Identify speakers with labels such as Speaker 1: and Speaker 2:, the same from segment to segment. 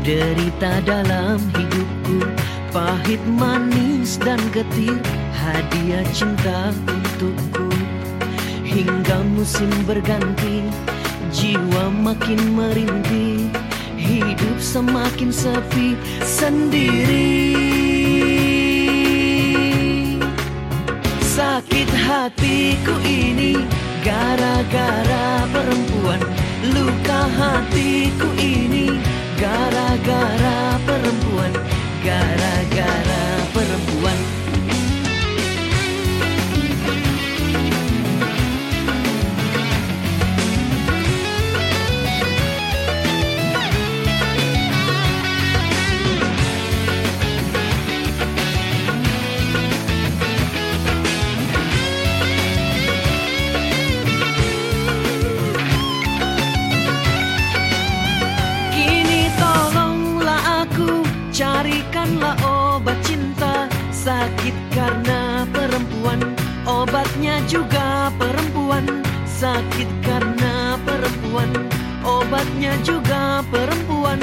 Speaker 1: Derita dalam hidupku Pahit manis dan getir Hadiah cinta untukku. Hingga musim berganti Jiwa makin merintih Hidup semakin sepi sendiri. Sakit hatiku ini Gara-gara perempuan Luka hatiku ini Obatnya juga perempuan Sakit karena perempuan. Obatnya juga perempuan.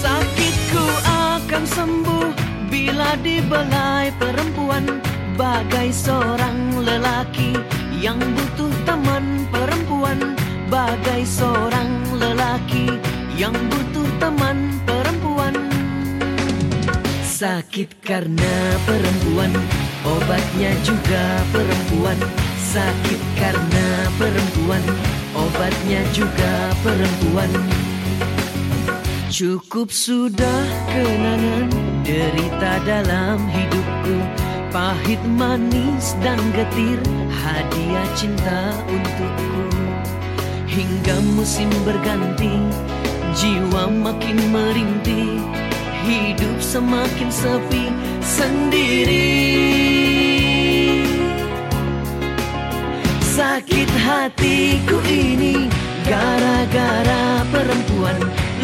Speaker 1: Sakitku akan sembuh Bila dibelai perempuan. Bagai seorang lelaki Yang butuh teman perempuan. Bagai seorang lelaki Yang butuh teman Sakit karena perempuan Obatnya juga perempuan. Sakit karena perempuan Obatnya juga perempuan. Cukup sudah kenangan derita dalam hidupku. Pahit manis dan getir hadiah cinta untukku. Hingga musim berganti jiwa makin merintih Hidup semakin sepi sendiri. Sakit hatiku ini gara-gara perempuan.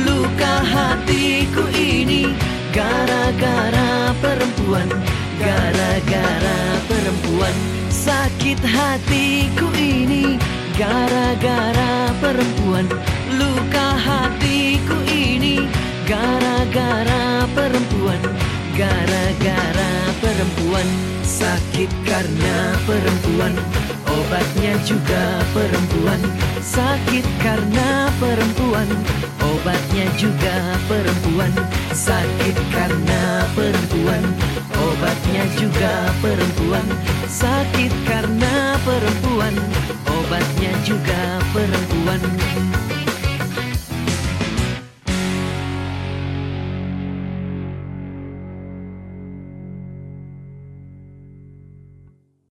Speaker 1: Luka hatiku ini gara-gara perempuan. Gara-gara perempuan. Sakit hatiku ini gara-gara perempuan. Luka hatiku perempuan. Sakit karena perempuan Obatnya juga perempuan. Sakit karena perempuan Obatnya juga perempuan. Sakit karena perempuan Obatnya juga perempuan. Sakit karena perempuan Obatnya juga perempuan